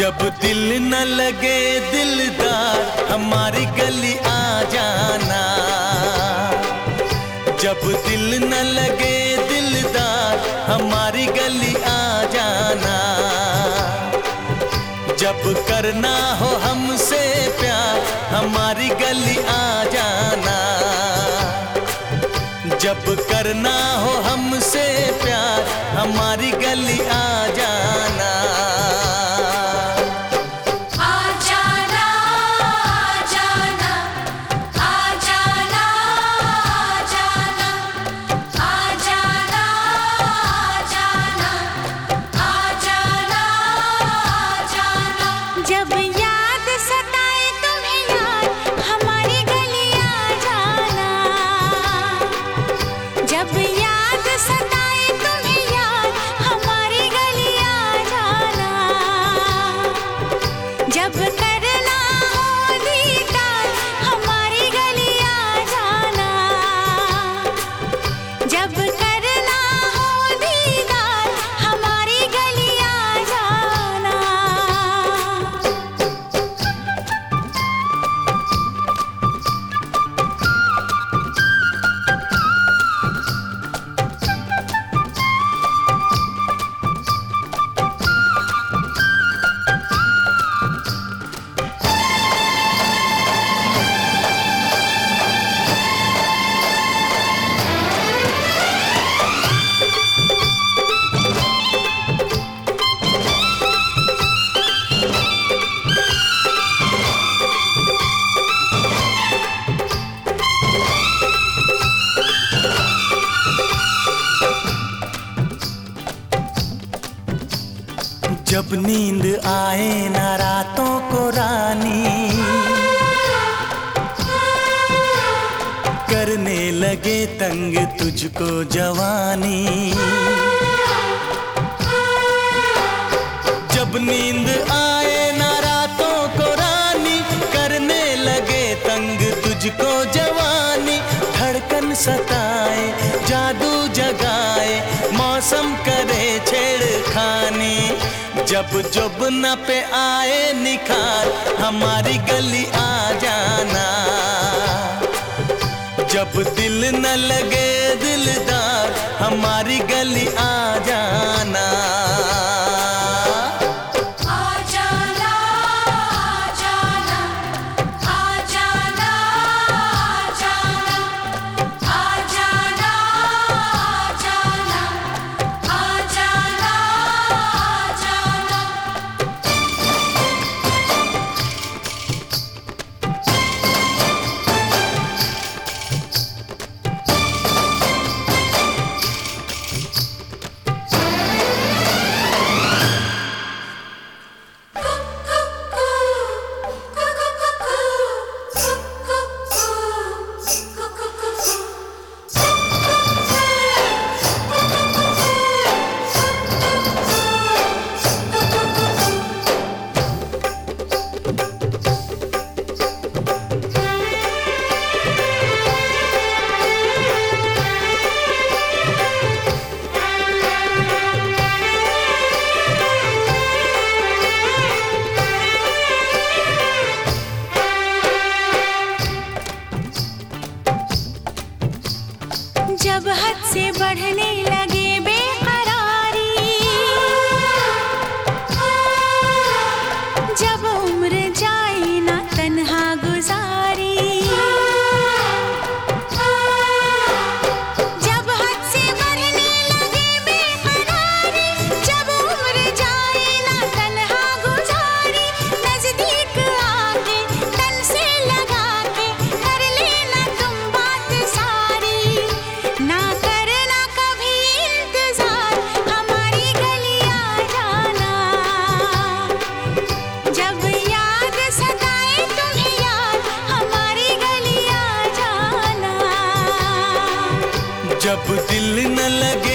जब दिल न लगे दिलदार, हमारी गली आ जाना। जब दिल न लगे दिलदार, हमारी गली आ जाना। जब करना हो हमसे प्यार, हमारी गली आ जाना। जब करना हो हमसे प्यार, हमारी गली आ जब नींद आए ना रातों को रानी। करने लगे तंग तुझको जवानी। जब नींद आए ना रातों को रानी, करने लगे तंग तुझको जवानी। धड़कन सताए, जादू जगाए, मौसम करे जब जब न पे आए निखार, हमारी गली आ जाना। जब दिल न लगे दिलदार, हमारी गली आ पढ़ने जब दिल न लगे